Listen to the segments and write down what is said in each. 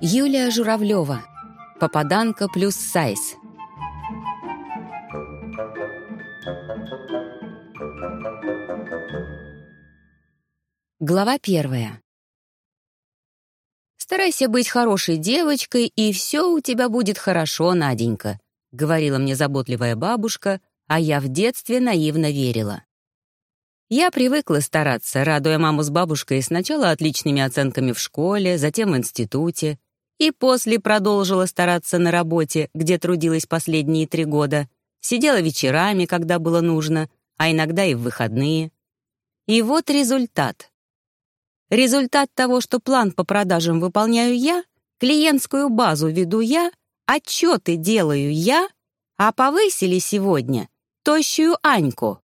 Юлия Журавлева. Попаданка плюс сайз. Глава первая. «Старайся быть хорошей девочкой, и все у тебя будет хорошо, Наденька», — говорила мне заботливая бабушка, а я в детстве наивно верила. Я привыкла стараться, радуя маму с бабушкой сначала отличными оценками в школе, затем в институте, и после продолжила стараться на работе, где трудилась последние три года, сидела вечерами, когда было нужно, а иногда и в выходные. И вот результат. Результат того, что план по продажам выполняю я, клиентскую базу веду я, отчеты делаю я, а повысили сегодня тощую Аньку.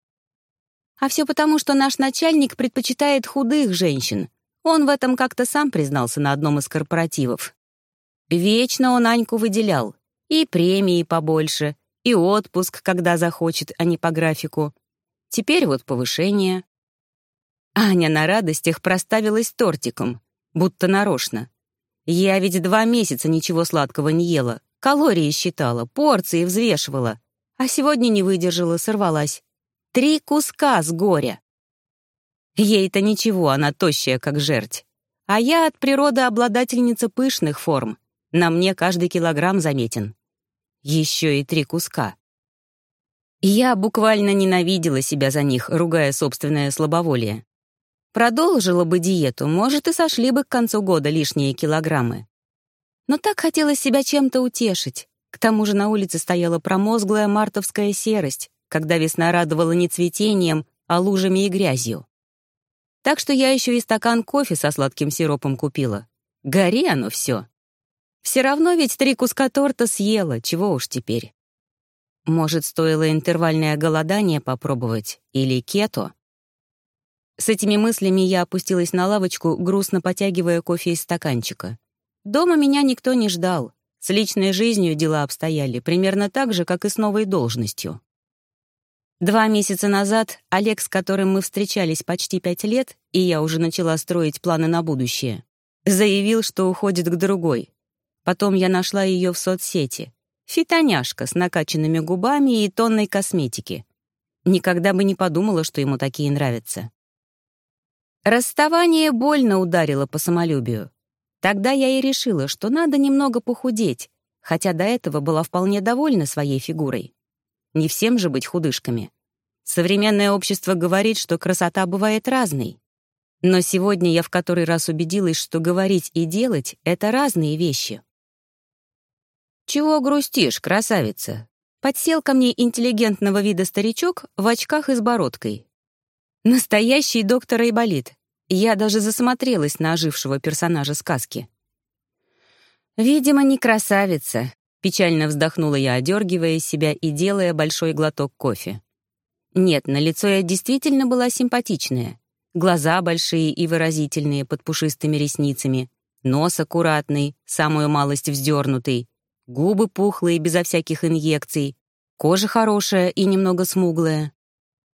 А все потому, что наш начальник предпочитает худых женщин. Он в этом как-то сам признался на одном из корпоративов. Вечно он Аньку выделял. И премии побольше, и отпуск, когда захочет, а не по графику. Теперь вот повышение. Аня на радостях проставилась тортиком, будто нарочно. Я ведь два месяца ничего сладкого не ела, калории считала, порции взвешивала, а сегодня не выдержала, сорвалась. Три куска с горя. Ей-то ничего, она тощая, как жерть. А я от природы обладательница пышных форм. На мне каждый килограмм заметен. Еще и три куска. Я буквально ненавидела себя за них, ругая собственное слабоволие. Продолжила бы диету, может, и сошли бы к концу года лишние килограммы. Но так хотелось себя чем-то утешить. К тому же на улице стояла промозглая мартовская серость, когда весна радовала не цветением, а лужами и грязью. Так что я еще и стакан кофе со сладким сиропом купила. Гори оно все. Все равно ведь три куска торта съела, чего уж теперь. Может, стоило интервальное голодание попробовать или кето? С этими мыслями я опустилась на лавочку, грустно потягивая кофе из стаканчика. Дома меня никто не ждал. С личной жизнью дела обстояли примерно так же, как и с новой должностью. Два месяца назад Олег, с которым мы встречались почти пять лет, и я уже начала строить планы на будущее, заявил, что уходит к другой. Потом я нашла ее в соцсети. Фитоняшка с накачанными губами и тонной косметики. Никогда бы не подумала, что ему такие нравятся. Расставание больно ударило по самолюбию. Тогда я и решила, что надо немного похудеть, хотя до этого была вполне довольна своей фигурой. Не всем же быть худышками. Современное общество говорит, что красота бывает разной. Но сегодня я в который раз убедилась, что говорить и делать — это разные вещи. «Чего грустишь, красавица?» Подсел ко мне интеллигентного вида старичок в очках и с бородкой. Настоящий доктор Айболит. Я даже засмотрелась на ожившего персонажа сказки. «Видимо, не красавица», Печально вздохнула я, одергивая себя и делая большой глоток кофе. Нет, на лицо я действительно была симпатичная. Глаза большие и выразительные, под пушистыми ресницами, нос аккуратный, самую малость вздернутый, губы пухлые, безо всяких инъекций, кожа хорошая и немного смуглая.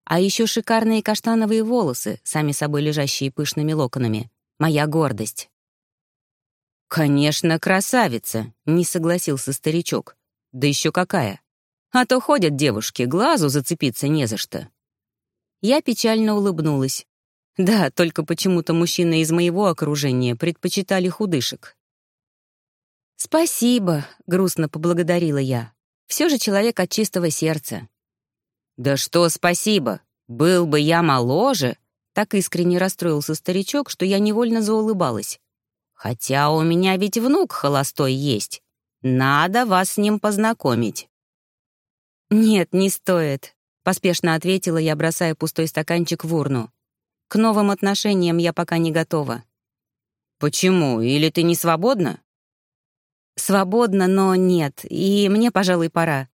А еще шикарные каштановые волосы, сами собой лежащие пышными локонами. Моя гордость. «Конечно, красавица», — не согласился старичок. «Да еще какая! А то ходят девушки, глазу зацепиться не за что». Я печально улыбнулась. Да, только почему-то мужчины из моего окружения предпочитали худышек. «Спасибо», — грустно поблагодарила я. «Все же человек от чистого сердца». «Да что спасибо! Был бы я моложе!» Так искренне расстроился старичок, что я невольно заулыбалась. Хотя у меня ведь внук холостой есть. Надо вас с ним познакомить». «Нет, не стоит», — поспешно ответила я, бросая пустой стаканчик в урну. «К новым отношениям я пока не готова». «Почему? Или ты не свободна?» «Свободна, но нет, и мне, пожалуй, пора.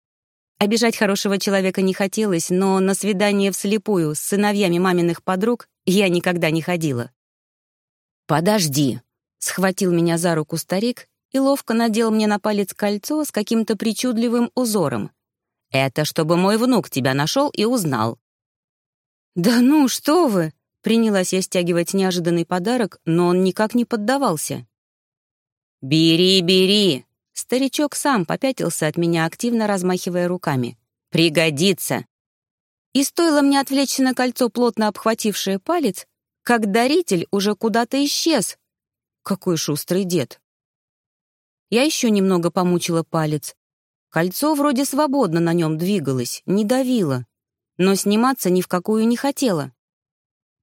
Обижать хорошего человека не хотелось, но на свидание вслепую с сыновьями маминых подруг я никогда не ходила». «Подожди», Схватил меня за руку старик и ловко надел мне на палец кольцо с каким-то причудливым узором. Это чтобы мой внук тебя нашел и узнал». «Да ну, что вы!» — принялась я стягивать неожиданный подарок, но он никак не поддавался. «Бери, бери!» Старичок сам попятился от меня, активно размахивая руками. «Пригодится!» И стоило мне отвлечься на кольцо, плотно обхватившее палец, как даритель уже куда-то исчез. Какой шустрый дед. Я еще немного помучила палец. Кольцо вроде свободно на нем двигалось, не давило, но сниматься ни в какую не хотела.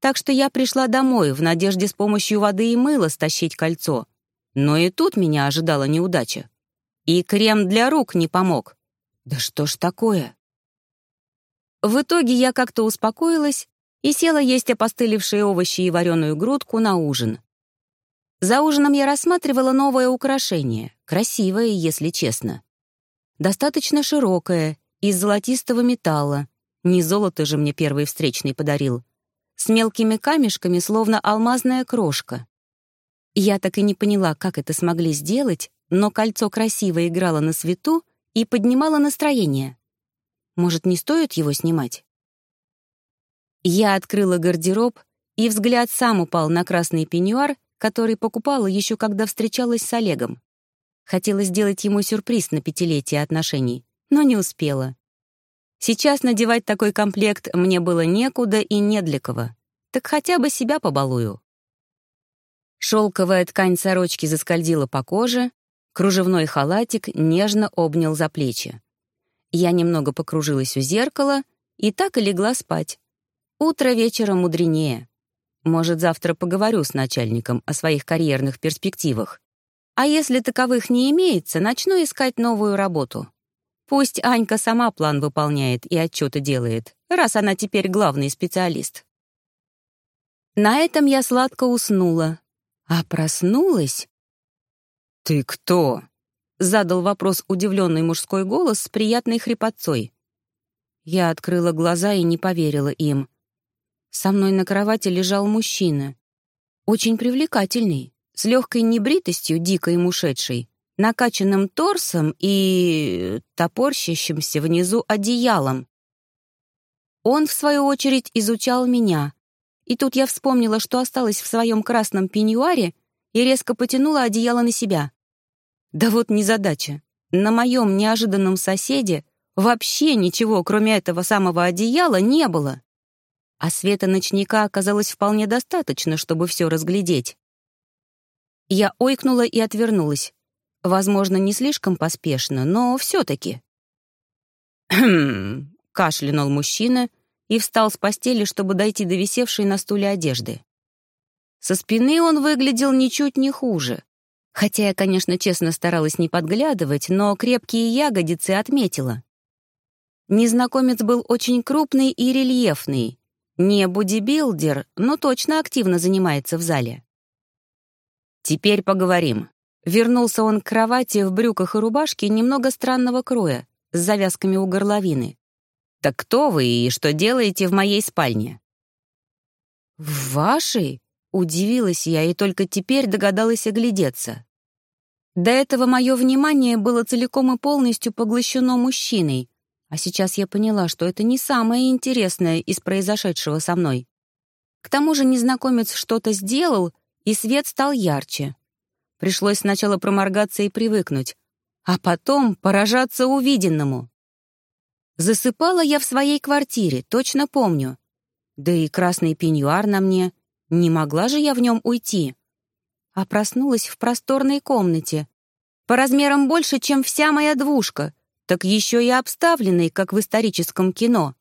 Так что я пришла домой в надежде с помощью воды и мыла стащить кольцо. Но и тут меня ожидала неудача. И крем для рук не помог. Да что ж такое? В итоге я как-то успокоилась и села есть опостылевшие овощи и вареную грудку на ужин. За ужином я рассматривала новое украшение, красивое, если честно. Достаточно широкое, из золотистого металла. Не золото же мне первый встречный подарил. С мелкими камешками, словно алмазная крошка. Я так и не поняла, как это смогли сделать, но кольцо красиво играло на свету и поднимало настроение. Может, не стоит его снимать? Я открыла гардероб, и взгляд сам упал на красный пеньюар, который покупала еще когда встречалась с Олегом. Хотела сделать ему сюрприз на пятилетие отношений, но не успела. Сейчас надевать такой комплект мне было некуда и не для кого. Так хотя бы себя побалую. Шелковая ткань сорочки заскользила по коже, кружевной халатик нежно обнял за плечи. Я немного покружилась у зеркала и так и легла спать. Утро вечера мудренее. Может, завтра поговорю с начальником о своих карьерных перспективах. А если таковых не имеется, начну искать новую работу. Пусть Анька сама план выполняет и отчеты делает, раз она теперь главный специалист. На этом я сладко уснула, а проснулась... «Ты кто?» — задал вопрос удивленный мужской голос с приятной хрипотцой. Я открыла глаза и не поверила им. Со мной на кровати лежал мужчина. Очень привлекательный, с легкой небритостью, дико ему шедшей, накачанным торсом и топорщащимся внизу одеялом. Он, в свою очередь, изучал меня. И тут я вспомнила, что осталась в своем красном пеньюаре и резко потянула одеяло на себя. Да вот незадача. На моем неожиданном соседе вообще ничего, кроме этого самого одеяла, не было. А света ночника оказалось вполне достаточно, чтобы все разглядеть. Я ойкнула и отвернулась. Возможно, не слишком поспешно, но все-таки. «Хм...» — кашлянул мужчина и встал с постели, чтобы дойти до висевшей на стуле одежды. Со спины он выглядел ничуть не хуже. Хотя я, конечно, честно старалась не подглядывать, но крепкие ягодицы отметила. Незнакомец был очень крупный и рельефный. Не бодибилдер, но точно активно занимается в зале. «Теперь поговорим». Вернулся он к кровати в брюках и рубашке немного странного кроя, с завязками у горловины. «Так кто вы и что делаете в моей спальне?» «В вашей?» — удивилась я и только теперь догадалась оглядеться. До этого мое внимание было целиком и полностью поглощено мужчиной, а сейчас я поняла, что это не самое интересное из произошедшего со мной. К тому же незнакомец что-то сделал, и свет стал ярче. Пришлось сначала проморгаться и привыкнуть, а потом поражаться увиденному. Засыпала я в своей квартире, точно помню. Да и красный пеньюар на мне. Не могла же я в нем уйти а проснулась в просторной комнате. По размерам больше, чем вся моя двушка, так еще и обставленной, как в историческом кино.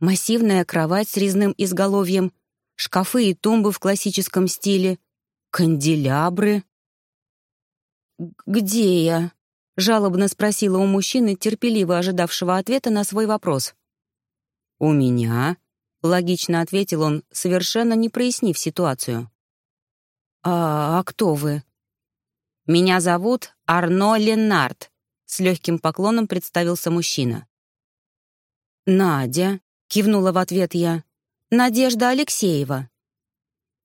Массивная кровать с резным изголовьем, шкафы и тумбы в классическом стиле, канделябры. «Где я?» — жалобно спросила у мужчины, терпеливо ожидавшего ответа на свой вопрос. «У меня», — логично ответил он, совершенно не прояснив ситуацию. «А, а кто вы?» «Меня зовут Арно Ленард», — с легким поклоном представился мужчина. «Надя», — кивнула в ответ я, — «Надежда Алексеева».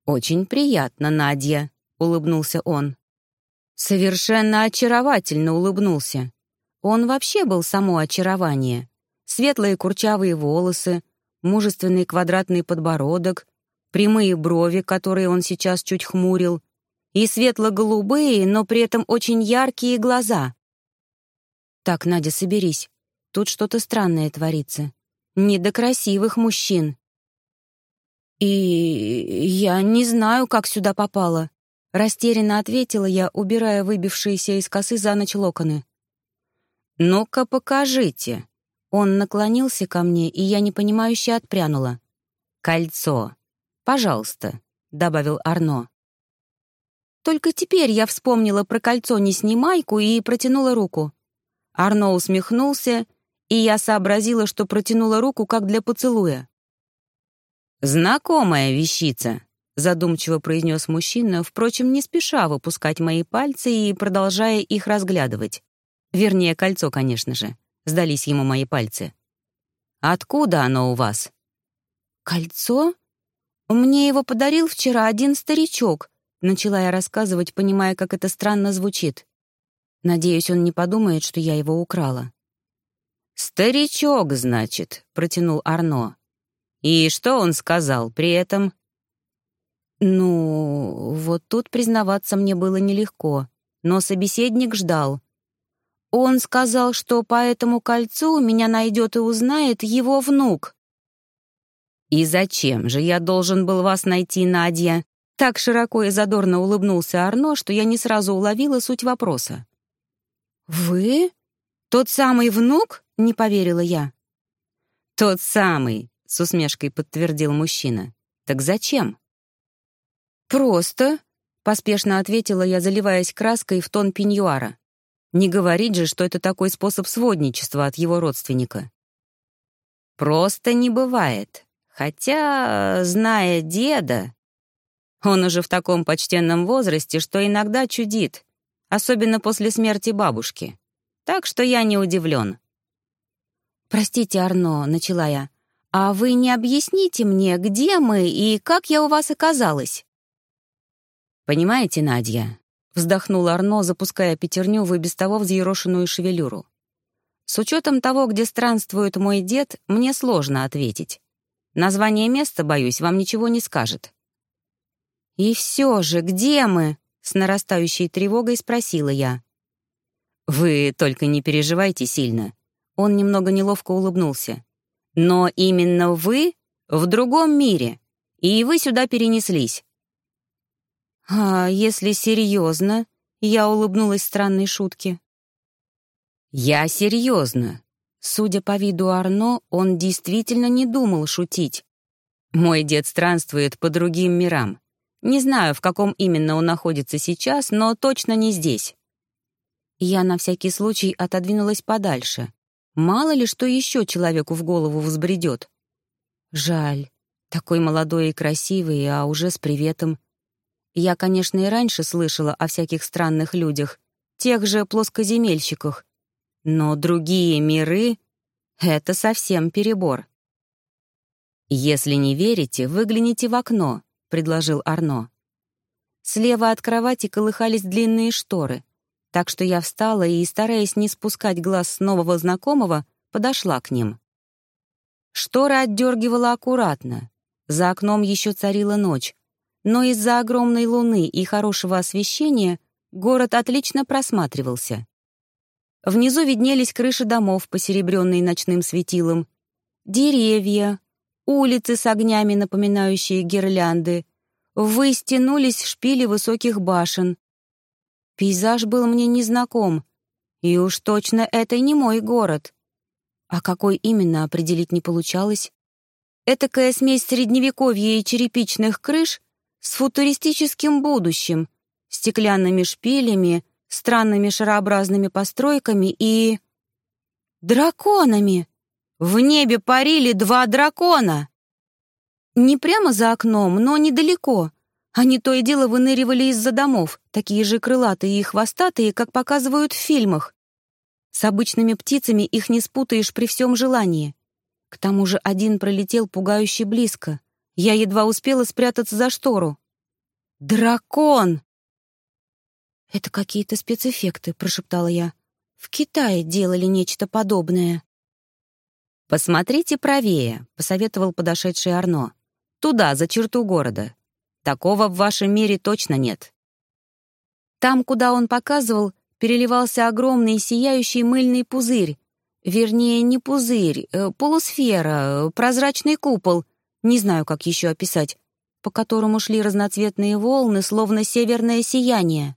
«Очень приятно, Надя», — улыбнулся он. Совершенно очаровательно улыбнулся. Он вообще был само очарование. Светлые курчавые волосы, мужественный квадратный подбородок, прямые брови, которые он сейчас чуть хмурил, и светло-голубые, но при этом очень яркие глаза. «Так, Надя, соберись. Тут что-то странное творится. Не до красивых мужчин». «И я не знаю, как сюда попала», — растерянно ответила я, убирая выбившиеся из косы за ночь локоны. «Ну-ка, покажите». Он наклонился ко мне, и я непонимающе отпрянула. «Кольцо. Пожалуйста», — добавил Арно. Только теперь я вспомнила про кольцо «не и протянула руку. Арно усмехнулся, и я сообразила, что протянула руку как для поцелуя. «Знакомая вещица», — задумчиво произнес мужчина, впрочем, не спеша выпускать мои пальцы и продолжая их разглядывать. Вернее, кольцо, конечно же. Сдались ему мои пальцы. «Откуда оно у вас?» «Кольцо? Мне его подарил вчера один старичок», — начала я рассказывать, понимая, как это странно звучит. Надеюсь, он не подумает, что я его украла. «Старичок, значит», — протянул Арно. И что он сказал при этом? Ну, вот тут признаваться мне было нелегко, но собеседник ждал. Он сказал, что по этому кольцу меня найдет и узнает его внук. «И зачем же я должен был вас найти, Надя?» Так широко и задорно улыбнулся Арно, что я не сразу уловила суть вопроса. «Вы? Тот самый внук?» — не поверила я. «Тот самый», с усмешкой подтвердил мужчина. Так зачем? Просто, поспешно ответила я, заливаясь краской в тон пеньюара. Не говорить же, что это такой способ сводничества от его родственника. Просто не бывает. Хотя, зная деда, он уже в таком почтенном возрасте, что иногда чудит, особенно после смерти бабушки. Так что я не удивлен. «Простите, Арно», — начала я, «А вы не объясните мне, где мы и как я у вас оказалась?» «Понимаете, Надя», — вздохнул Арно, запуская пятерню в и без того взъерошенную шевелюру. «С учетом того, где странствует мой дед, мне сложно ответить. Название места, боюсь, вам ничего не скажет». «И все же, где мы?» — с нарастающей тревогой спросила я. «Вы только не переживайте сильно». Он немного неловко улыбнулся. Но именно вы в другом мире, и вы сюда перенеслись. А если серьезно? Я улыбнулась странной шутке. Я серьезно. Судя по виду Арно, он действительно не думал шутить. Мой дед странствует по другим мирам. Не знаю, в каком именно он находится сейчас, но точно не здесь. Я на всякий случай отодвинулась подальше. Мало ли, что еще человеку в голову взбредет. Жаль. Такой молодой и красивый, а уже с приветом. Я, конечно, и раньше слышала о всяких странных людях, тех же плоскоземельщиках. Но другие миры — это совсем перебор. «Если не верите, выгляните в окно», — предложил Арно. Слева от кровати колыхались длинные шторы — так что я встала и, стараясь не спускать глаз с нового знакомого, подошла к ним. Шторы отдергивала аккуратно. За окном еще царила ночь, но из-за огромной луны и хорошего освещения город отлично просматривался. Внизу виднелись крыши домов, посеребренные ночным светилом, деревья, улицы с огнями, напоминающие гирлянды, ввысь тянулись шпили высоких башен, Пейзаж был мне незнаком, и уж точно это не мой город. А какой именно определить не получалось? Этакая смесь средневековья и черепичных крыш с футуристическим будущим, стеклянными шпилями, странными шарообразными постройками и... Драконами! В небе парили два дракона! Не прямо за окном, но недалеко, они то и дело выныривали из-за домов, такие же крылатые и хвостатые, как показывают в фильмах. С обычными птицами их не спутаешь при всем желании. К тому же один пролетел пугающе близко. Я едва успела спрятаться за штору. «Дракон!» «Это какие-то спецэффекты», — прошептала я. «В Китае делали нечто подобное». «Посмотрите правее», — посоветовал подошедший Арно. «Туда, за черту города. Такого в вашем мире точно нет». Там, куда он показывал, переливался огромный сияющий мыльный пузырь. Вернее, не пузырь, э, полусфера, прозрачный купол. Не знаю, как еще описать, по которому шли разноцветные волны, словно северное сияние.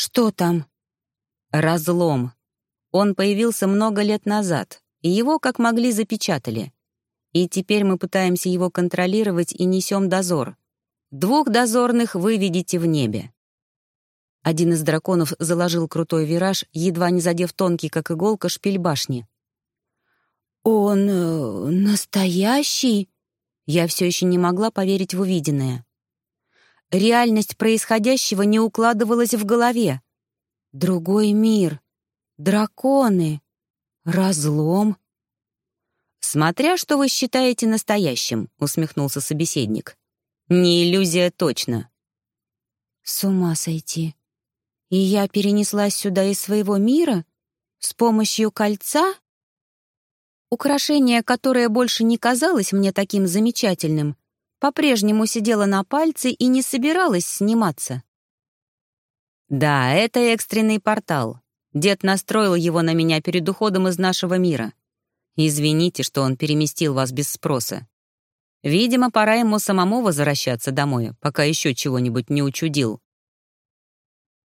«Что там?» «Разлом. Он появился много лет назад, его, как могли, запечатали. И теперь мы пытаемся его контролировать и несем дозор. Двух дозорных вы видите в небе». Один из драконов заложил крутой вираж, едва не задев тонкий, как иголка, шпиль башни. «Он э, настоящий?» Я все еще не могла поверить в увиденное. Реальность происходящего не укладывалась в голове. Другой мир, драконы, разлом. «Смотря что вы считаете настоящим», — усмехнулся собеседник. «Не иллюзия точно». «С ума сойти. И я перенеслась сюда из своего мира? С помощью кольца?» Украшение, которое больше не казалось мне таким замечательным, по-прежнему сидела на пальце и не собиралась сниматься. «Да, это экстренный портал. Дед настроил его на меня перед уходом из нашего мира. Извините, что он переместил вас без спроса. Видимо, пора ему самому возвращаться домой, пока еще чего-нибудь не учудил».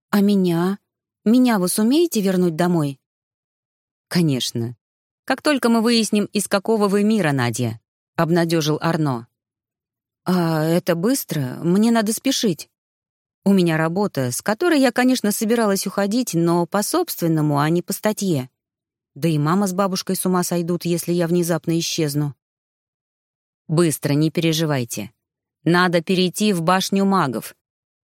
«А меня? Меня вы сумеете вернуть домой?» «Конечно. Как только мы выясним, из какого вы мира, Надя», — обнадежил Арно. «А это быстро? Мне надо спешить. У меня работа, с которой я, конечно, собиралась уходить, но по собственному, а не по статье. Да и мама с бабушкой с ума сойдут, если я внезапно исчезну». «Быстро, не переживайте. Надо перейти в башню магов.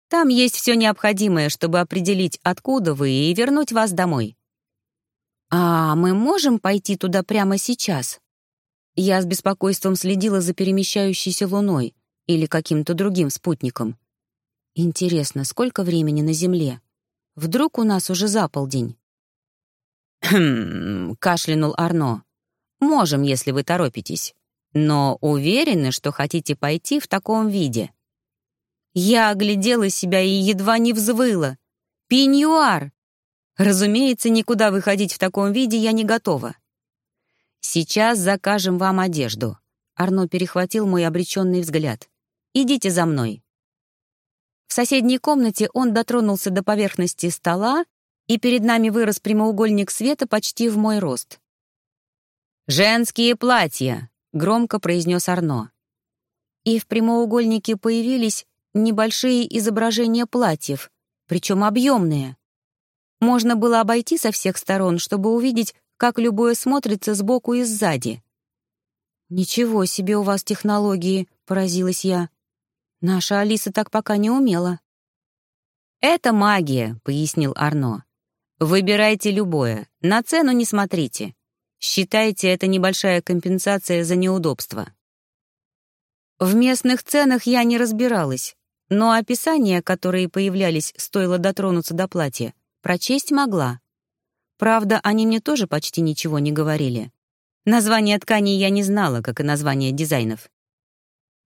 Там есть все необходимое, чтобы определить, откуда вы, и вернуть вас домой. «А мы можем пойти туда прямо сейчас?» Я с беспокойством следила за перемещающейся луной или каким-то другим спутником. Интересно, сколько времени на Земле? Вдруг у нас уже за полдень? «Хм...» — кашлянул Арно. «Можем, если вы торопитесь. Но уверены, что хотите пойти в таком виде?» Я оглядела себя и едва не взвыла. «Пеньюар! Разумеется, никуда выходить в таком виде я не готова. «Сейчас закажем вам одежду». Арно перехватил мой обреченный взгляд. «Идите за мной». В соседней комнате он дотронулся до поверхности стола, и перед нами вырос прямоугольник света почти в мой рост. «Женские платья!» — громко произнес Арно. И в прямоугольнике появились небольшие изображения платьев, причем объемные. Можно было обойти со всех сторон, чтобы увидеть, как любое смотрится сбоку и сзади. «Ничего себе у вас технологии», — поразилась я. «Наша Алиса так пока не умела». «Это магия», — пояснил Арно. «Выбирайте любое, на цену не смотрите. Считайте, это небольшая компенсация за неудобство». В местных ценах я не разбиралась, но описания, которые появлялись, стоило дотронуться до платья, Прочесть могла. Правда, они мне тоже почти ничего не говорили. Название тканей я не знала, как и название дизайнов.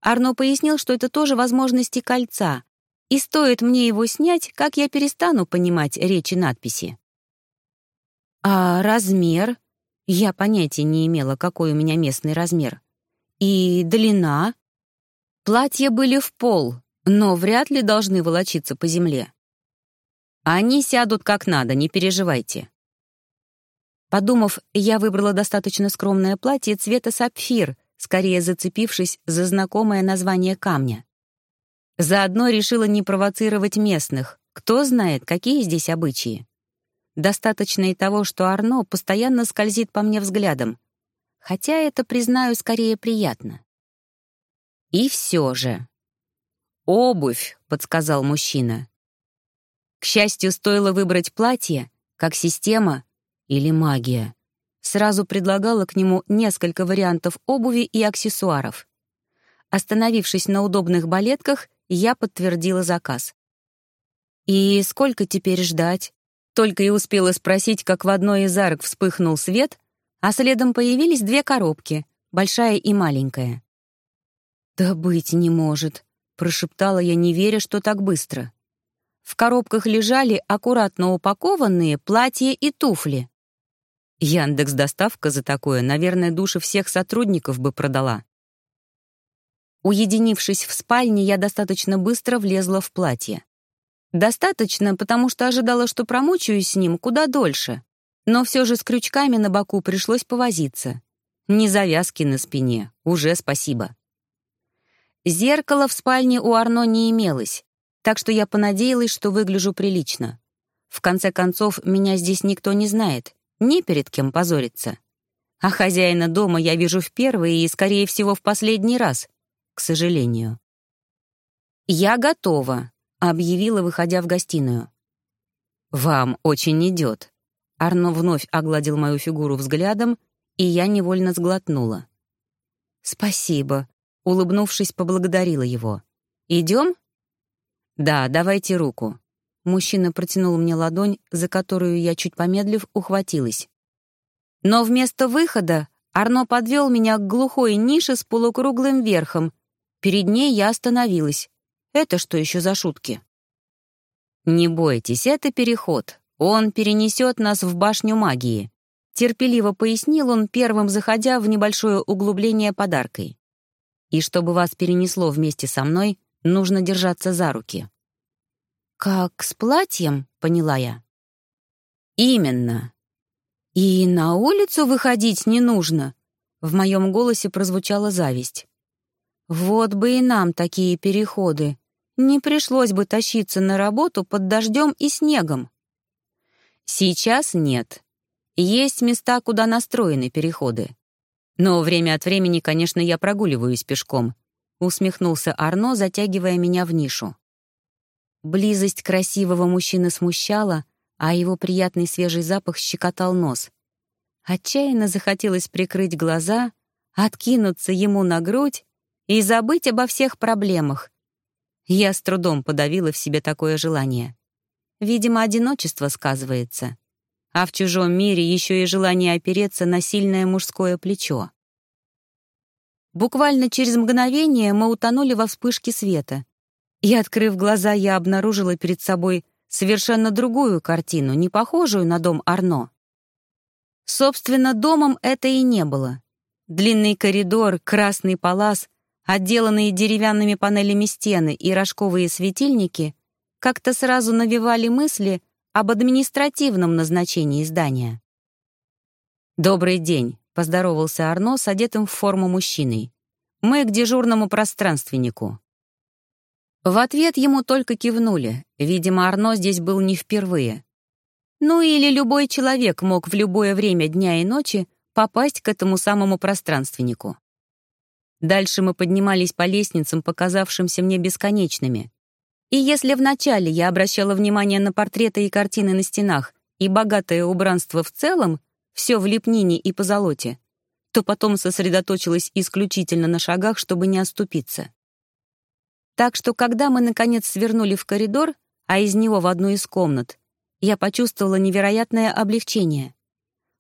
Арно пояснил, что это тоже возможности кольца, и стоит мне его снять, как я перестану понимать речи надписи. А размер? Я понятия не имела, какой у меня местный размер. И длина? Платья были в пол, но вряд ли должны волочиться по земле. Они сядут как надо, не переживайте. Подумав, я выбрала достаточно скромное платье цвета сапфир, скорее зацепившись за знакомое название камня. Заодно решила не провоцировать местных. Кто знает, какие здесь обычаи. Достаточно и того, что Арно постоянно скользит по мне взглядом. Хотя это, признаю, скорее приятно. И все же. «Обувь», — подсказал мужчина. К счастью, стоило выбрать платье, как система или магия. Сразу предлагала к нему несколько вариантов обуви и аксессуаров. Остановившись на удобных балетках, я подтвердила заказ. «И сколько теперь ждать?» Только и успела спросить, как в одной из арок вспыхнул свет, а следом появились две коробки, большая и маленькая. «Да быть не может», — прошептала я, не веря, что так быстро. В коробках лежали аккуратно упакованные платья и туфли. Яндекс доставка за такое, наверное, души всех сотрудников бы продала. Уединившись в спальне, я достаточно быстро влезла в платье. Достаточно, потому что ожидала, что промучаюсь с ним куда дольше. Но все же с крючками на боку пришлось повозиться. Не завязки на спине, уже спасибо. Зеркала в спальне у Арно не имелось, так что я понадеялась, что выгляжу прилично. В конце концов, меня здесь никто не знает, не перед кем позориться. А хозяина дома я вижу в первый и, скорее всего, в последний раз, к сожалению. «Я готова», — объявила, выходя в гостиную. «Вам очень идет». Арно вновь огладил мою фигуру взглядом, и я невольно сглотнула. «Спасибо», Улыбнувшись, поблагодарила его. «Идем?» «Да, давайте руку». Мужчина протянул мне ладонь, за которую я, чуть помедлив, ухватилась. Но вместо выхода Арно подвел меня к глухой нише с полукруглым верхом. Перед ней я остановилась. Это что еще за шутки? «Не бойтесь, это переход. Он перенесет нас в башню магии», — терпеливо пояснил он, первым заходя в небольшое углубление подаркой и чтобы вас перенесло вместе со мной, нужно держаться за руки». «Как с платьем?» — поняла я. «Именно. И на улицу выходить не нужно?» В моем голосе прозвучала зависть. «Вот бы и нам такие переходы. Не пришлось бы тащиться на работу под дождем и снегом». «Сейчас нет. Есть места, куда настроены переходы. Но время от времени, конечно, я прогуливаюсь пешком», — усмехнулся Арно, затягивая меня в нишу. Близость красивого мужчины смущала, а его приятный свежий запах щекотал нос. Отчаянно захотелось прикрыть глаза, откинуться ему на грудь и забыть обо всех проблемах. Я с трудом подавила в себе такое желание. Видимо, одиночество сказывается а в чужом мире еще и желание опереться на сильное мужское плечо. Буквально через мгновение мы утонули во вспышке света. И, открыв глаза, я обнаружила перед собой совершенно другую картину, не похожую на дом Арно. Собственно, домом это и не было. Длинный коридор, красный палас, отделанные деревянными панелями стены и рожковые светильники как-то сразу навевали мысли об административном назначении здания. «Добрый день», — поздоровался Арно с одетым в форму мужчиной. «Мы к дежурному пространственнику». В ответ ему только кивнули. Видимо, Арно здесь был не впервые. Ну или любой человек мог в любое время дня и ночи попасть к этому самому пространственнику. Дальше мы поднимались по лестницам, показавшимся мне бесконечными. И если вначале я обращала внимание на портреты и картины на стенах и богатое убранство в целом, все в лепнине и позолоте, то потом сосредоточилась исключительно на шагах, чтобы не оступиться. Так что, когда мы, наконец, свернули в коридор, а из него в одну из комнат, я почувствовала невероятное облегчение.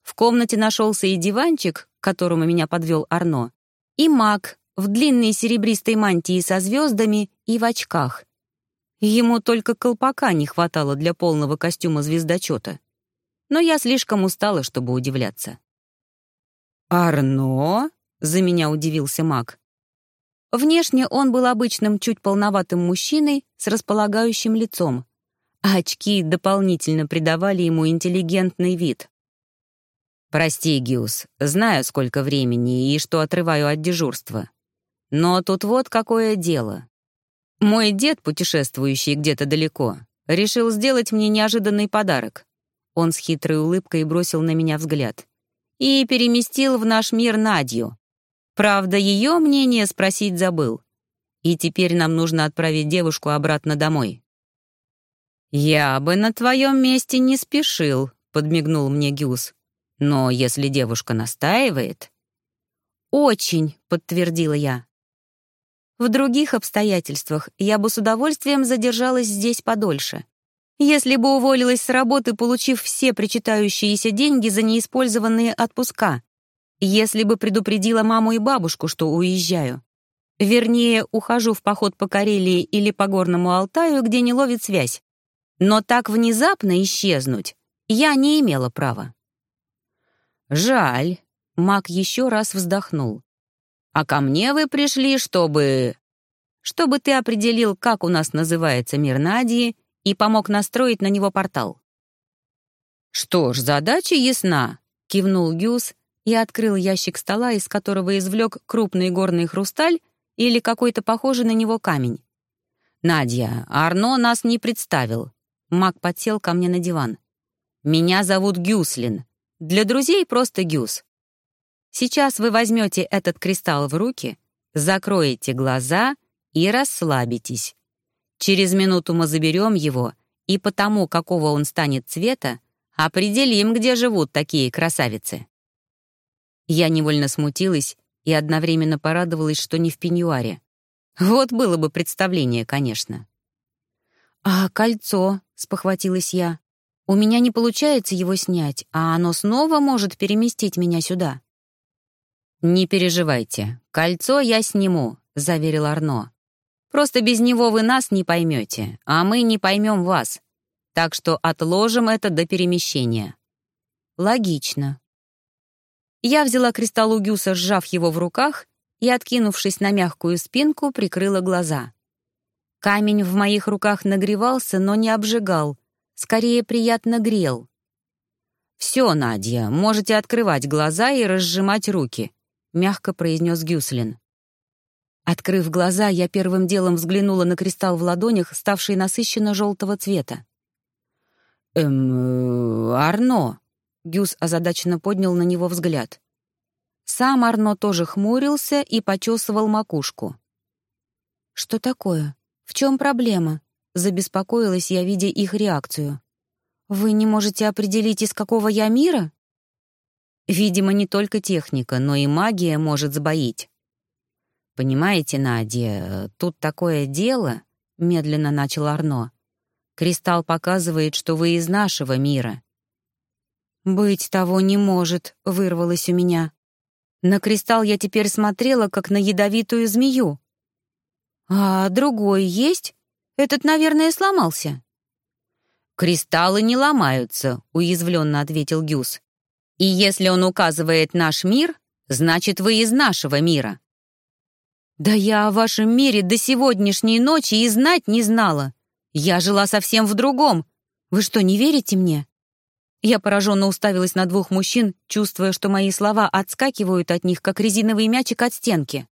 В комнате нашелся и диванчик, к которому меня подвел Арно, и маг в длинной серебристой мантии со звездами и в очках. Ему только колпака не хватало для полного костюма звездочета. Но я слишком устала, чтобы удивляться. «Арно?» — за меня удивился маг. Внешне он был обычным чуть полноватым мужчиной с располагающим лицом, а очки дополнительно придавали ему интеллигентный вид. «Прости, Гюс, знаю, сколько времени и что отрываю от дежурства. Но тут вот какое дело. Мой дед, путешествующий где-то далеко, решил сделать мне неожиданный подарок. Он с хитрой улыбкой бросил на меня взгляд. И переместил в наш мир Надью. Правда, ее мнение спросить забыл. И теперь нам нужно отправить девушку обратно домой. «Я бы на твоем месте не спешил», — подмигнул мне Гюс. «Но если девушка настаивает...» «Очень», — подтвердила я. В других обстоятельствах я бы с удовольствием задержалась здесь подольше. Если бы уволилась с работы, получив все причитающиеся деньги за неиспользованные отпуска, Если бы предупредила маму и бабушку, что уезжаю. Вернее, ухожу в поход по Карелии или по Горному Алтаю, где не ловит связь. Но так внезапно исчезнуть я не имела права. «Жаль», — Мак еще раз вздохнул. «А ко мне вы пришли, чтобы...» «Чтобы ты определил, как у нас называется мир Надии, и помог настроить на него портал». «Что ж, задача ясна», — кивнул Гюс и открыл ящик стола, из которого извлек крупный горный хрусталь или какой-то похожий на него камень. «Надя, Арно нас не представил». Мак подсел ко мне на диван. «Меня зовут Гюслин. Для друзей просто Гюс. Сейчас вы возьмете этот кристалл в руки, закроете глаза и расслабитесь. Через минуту мы заберем его, и по тому, какого он станет цвета, определим, где живут такие красавицы». Я невольно смутилась и одновременно порадовалась, что не в пеньюаре. Вот было бы представление, конечно. «А кольцо?» — спохватилась я. «У меня не получается его снять, а оно снова может переместить меня сюда». «Не переживайте, кольцо я сниму», — заверил Арно. «Просто без него вы нас не поймете, а мы не поймем вас. Так что отложим это до перемещения». «Логично», я взяла кристалл у Гюса, сжав его в руках, и, откинувшись на мягкую спинку, прикрыла глаза. Камень в моих руках нагревался, но не обжигал, скорее приятно грел. «Все, Надя, можете открывать глаза и разжимать руки», — мягко произнес Гюслин. Открыв глаза, я первым делом взглянула на кристалл в ладонях, ставший насыщенно желтого цвета. «Эм, Арно», Гюс озадаченно поднял на него взгляд. Сам Арно тоже хмурился и почесывал макушку. «Что такое? В чем проблема?» — забеспокоилась я, видя их реакцию. «Вы не можете определить, из какого я мира?» Видимо, не только техника, но и магия может сбоить. «Понимаете, Надя, тут такое дело», — медленно начал Арно. «Кристалл показывает, что вы из нашего мира. «Быть того не может», — вырвалось у меня. На кристалл я теперь смотрела, как на ядовитую змею. «А другой есть? Этот, наверное, сломался». «Кристаллы не ломаются», — уязвленно ответил Гюс. «И если он указывает наш мир, значит, вы из нашего мира». «Да я о вашем мире до сегодняшней ночи и знать не знала. Я жила совсем в другом. Вы что, не верите мне?» Я пораженно уставилась на двух мужчин, чувствуя, что мои слова отскакивают от них, как резиновый мячик от стенки.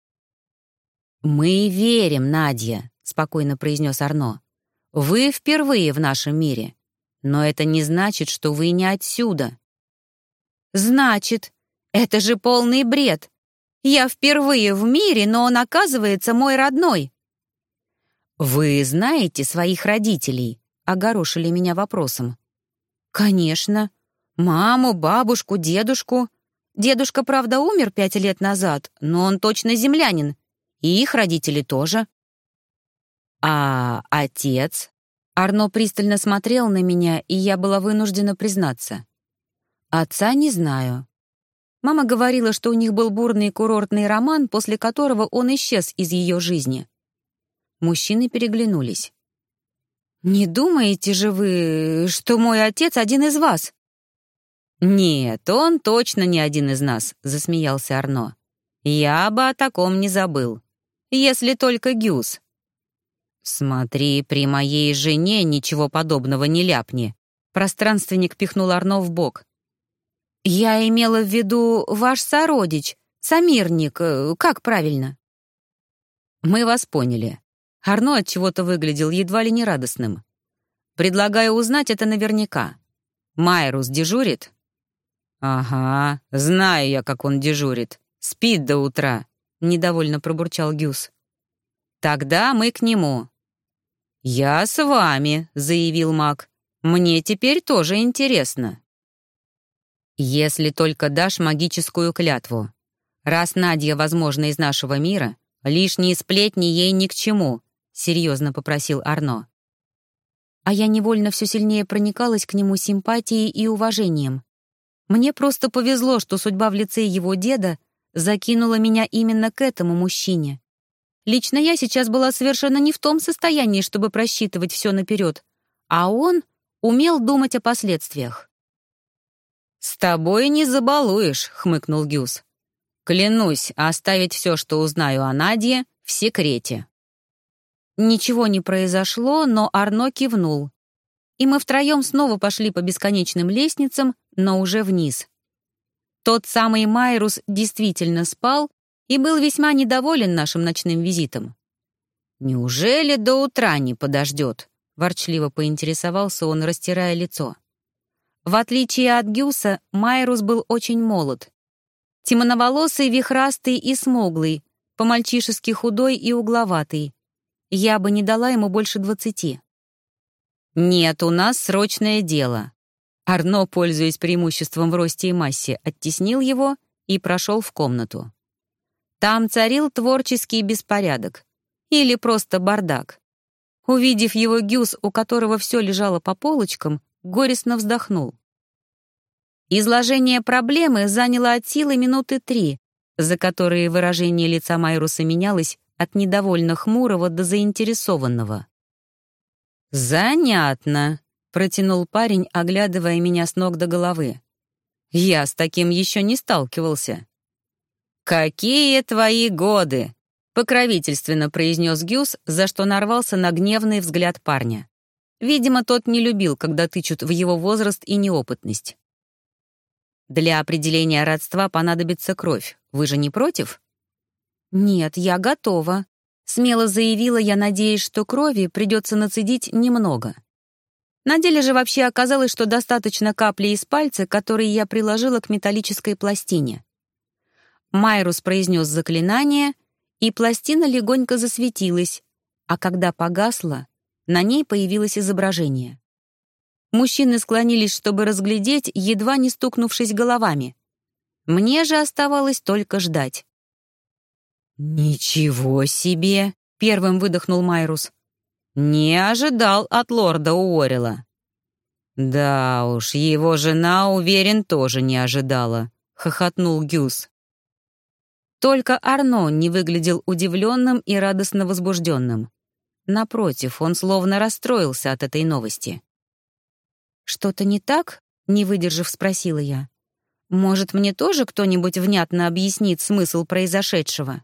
«Мы верим, Надя», — спокойно произнес Арно. «Вы впервые в нашем мире. Но это не значит, что вы не отсюда». «Значит, это же полный бред. Я впервые в мире, но он, оказывается, мой родной». «Вы знаете своих родителей?» — огорошили меня вопросом. «Конечно. Маму, бабушку, дедушку. Дедушка, правда, умер пять лет назад, но он точно землянин. И их родители тоже». «А отец?» Арно пристально смотрел на меня, и я была вынуждена признаться. «Отца не знаю». Мама говорила, что у них был бурный курортный роман, после которого он исчез из ее жизни. Мужчины переглянулись. «Не думаете же вы, что мой отец один из вас?» «Нет, он точно не один из нас», — засмеялся Арно. «Я бы о таком не забыл. Если только Гюс». «Смотри, при моей жене ничего подобного не ляпни», — пространственник пихнул Арно в бок. «Я имела в виду ваш сородич, самирник, э, как правильно?» «Мы вас поняли. Арно от чего-то выглядел едва ли не радостным. Предлагаю узнать это наверняка. Майрус дежурит? Ага, знаю я, как он дежурит. Спит до утра, недовольно пробурчал Гюс. Тогда мы к нему. Я с вами, заявил Мак. Мне теперь тоже интересно. Если только дашь магическую клятву. Раз Надя, возможно, из нашего мира, лишние сплетни ей ни к чему, — серьезно попросил Арно. А я невольно все сильнее проникалась к нему симпатией и уважением. Мне просто повезло, что судьба в лице его деда закинула меня именно к этому мужчине. Лично я сейчас была совершенно не в том состоянии, чтобы просчитывать все наперед, а он умел думать о последствиях. «С тобой не забалуешь», — хмыкнул Гюс. «Клянусь оставить все, что узнаю о Надье, в секрете». Ничего не произошло, но Арно кивнул. И мы втроем снова пошли по бесконечным лестницам, но уже вниз. Тот самый Майрус действительно спал и был весьма недоволен нашим ночным визитом. «Неужели до утра не подождет?» — ворчливо поинтересовался он, растирая лицо. В отличие от Гюса, Майрус был очень молод. Темноволосый, вихрастый и смуглый, по-мальчишески худой и угловатый. Я бы не дала ему больше двадцати. «Нет, у нас срочное дело». Арно, пользуясь преимуществом в росте и массе, оттеснил его и прошел в комнату. Там царил творческий беспорядок. Или просто бардак. Увидев его Гюс, у которого все лежало по полочкам, горестно вздохнул. Изложение проблемы заняло от силы минуты три, за которые выражение лица Майруса менялось от недовольно хмурого до заинтересованного. «Занятно», — протянул парень, оглядывая меня с ног до головы. «Я с таким еще не сталкивался». «Какие твои годы!» — покровительственно произнес Гюс, за что нарвался на гневный взгляд парня. Видимо, тот не любил, когда тычут в его возраст и неопытность. «Для определения родства понадобится кровь. Вы же не против?» «Нет, я готова», — смело заявила я, надеясь, что крови придется нацедить немного. На деле же вообще оказалось, что достаточно капли из пальца, которые я приложила к металлической пластине. Майрус произнес заклинание, и пластина легонько засветилась, а когда погасла, на ней появилось изображение. Мужчины склонились, чтобы разглядеть, едва не стукнувшись головами. Мне же оставалось только ждать. «Ничего себе!» — первым выдохнул Майрус. «Не ожидал от лорда Уоррела». «Да уж, его жена, уверен, тоже не ожидала», — хохотнул Гюс. Только Арно не выглядел удивленным и радостно возбужденным. Напротив, он словно расстроился от этой новости. «Что-то не так?» — не выдержав, спросила я. «Может, мне тоже кто-нибудь внятно объяснит смысл произошедшего?»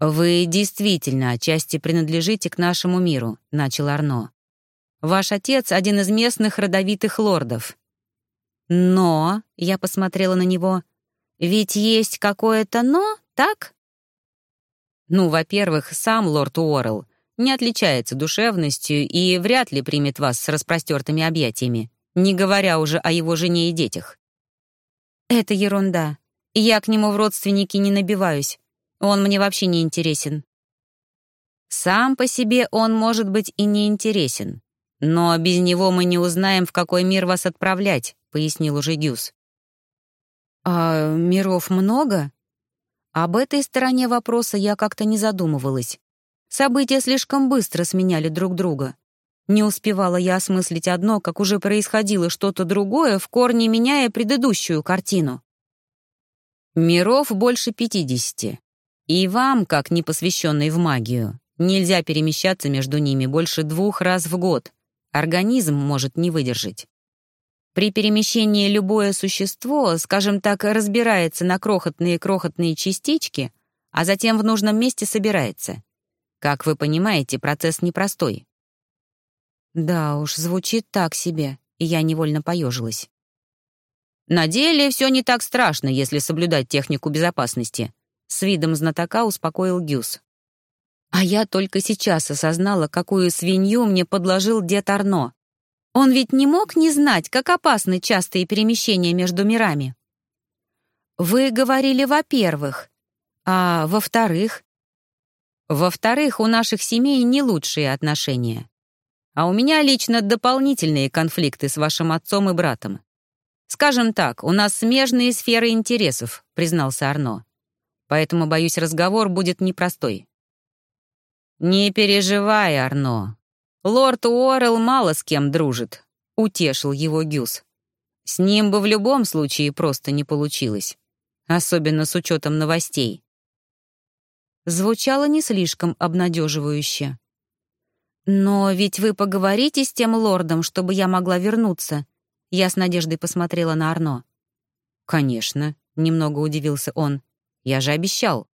«Вы действительно отчасти принадлежите к нашему миру», — начал Арно. «Ваш отец — один из местных родовитых лордов». «Но», — я посмотрела на него, — «ведь есть какое-то «но», так?» «Ну, во-первых, сам лорд Уоррелл не отличается душевностью и вряд ли примет вас с распростертыми объятиями, не говоря уже о его жене и детях». «Это ерунда. Я к нему в родственники не набиваюсь. Он мне вообще не интересен. Сам по себе он может быть и не интересен. Но без него мы не узнаем, в какой мир вас отправлять, пояснил уже Гюс. А миров много? Об этой стороне вопроса я как-то не задумывалась. События слишком быстро сменяли друг друга. Не успевала я осмыслить одно, как уже происходило что-то другое, в корне меняя предыдущую картину. Миров больше пятидесяти. И вам, как непосвященный в магию, нельзя перемещаться между ними больше двух раз в год. Организм может не выдержать. При перемещении любое существо, скажем так, разбирается на крохотные-крохотные частички, а затем в нужном месте собирается. Как вы понимаете, процесс непростой. Да уж, звучит так себе, и я невольно поежилась. На деле все не так страшно, если соблюдать технику безопасности, с видом знатока успокоил Гюс. А я только сейчас осознала, какую свинью мне подложил дед Арно. Он ведь не мог не знать, как опасны частые перемещения между мирами. Вы говорили «во-первых», а «во-вторых»? Во-вторых, у наших семей не лучшие отношения. А у меня лично дополнительные конфликты с вашим отцом и братом. Скажем так, у нас смежные сферы интересов, признался Арно поэтому, боюсь, разговор будет непростой. «Не переживай, Арно. Лорд Уоррелл мало с кем дружит», — утешил его Гюс. С ним бы в любом случае просто не получилось, особенно с учетом новостей. Звучало не слишком обнадеживающе. «Но ведь вы поговорите с тем лордом, чтобы я могла вернуться?» Я с надеждой посмотрела на Арно. «Конечно», — немного удивился он. «Я же обещал».